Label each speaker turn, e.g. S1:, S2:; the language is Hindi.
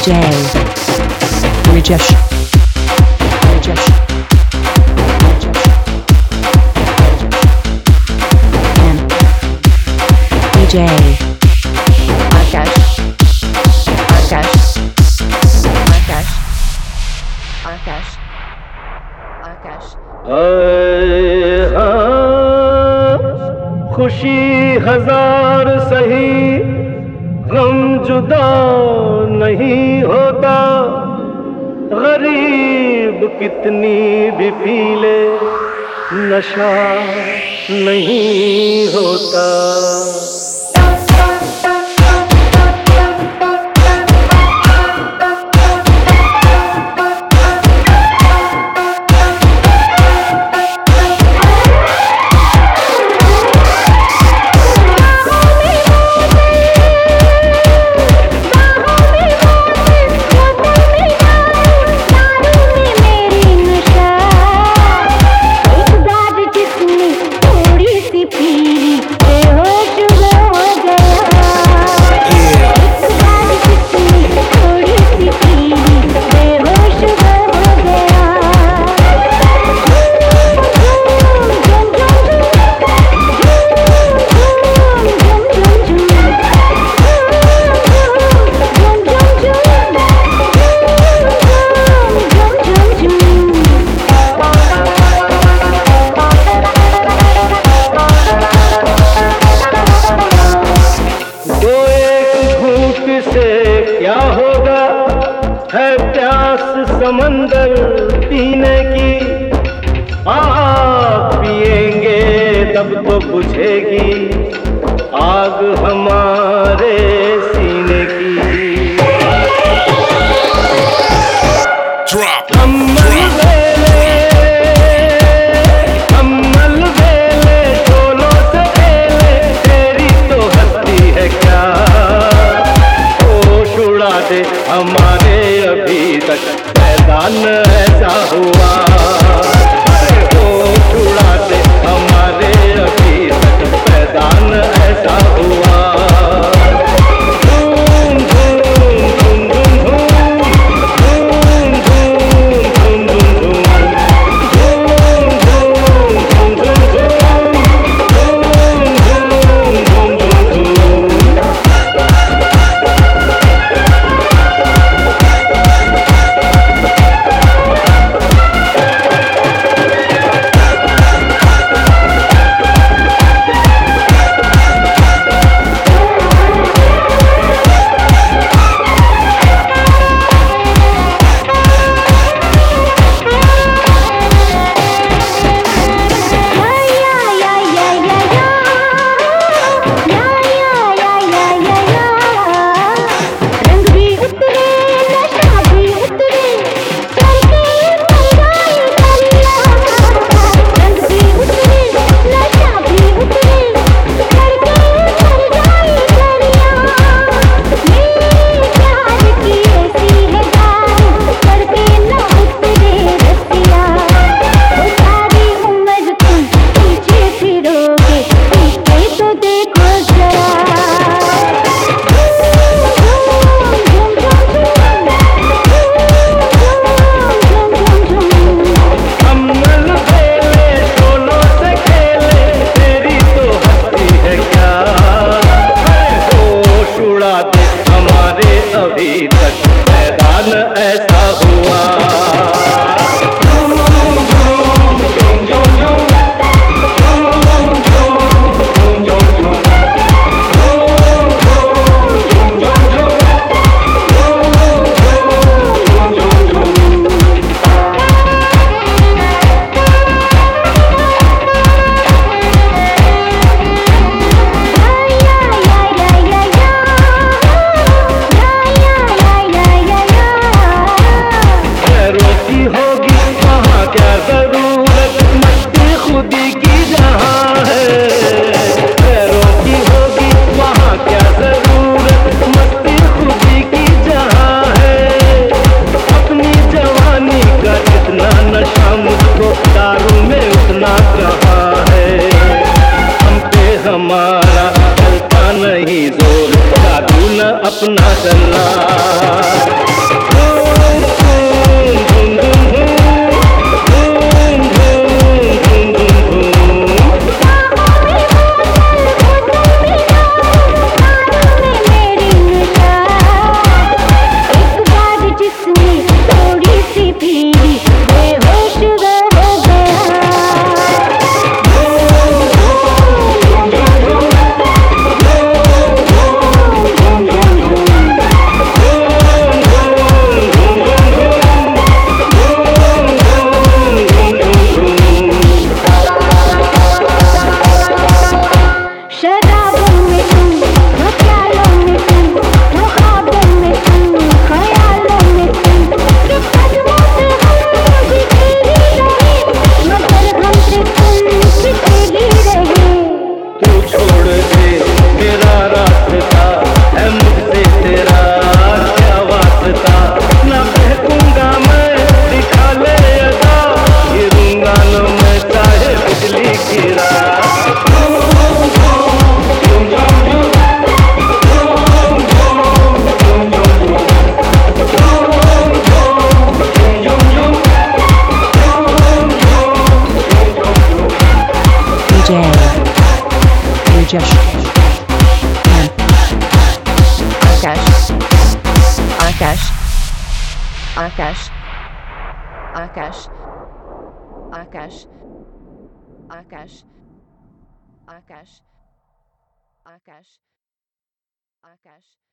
S1: DJ Rajesh Rajesh and DJ
S2: Akash Akash Akash Akash Akash
S3: खुशी हजार सही जुदा नहीं होता। गरीब कितनी भी पी ले नशा नहीं होता। होगा है प्यास समंदर पीने की। आग पिएँगे तब तो बुझेगी। आग हमारी से हमारे अभी तक मैदान
S1: है। And
S2: Akash. Akash. Akash. Akash. Akash. Akash. Akash. Akash. Akash.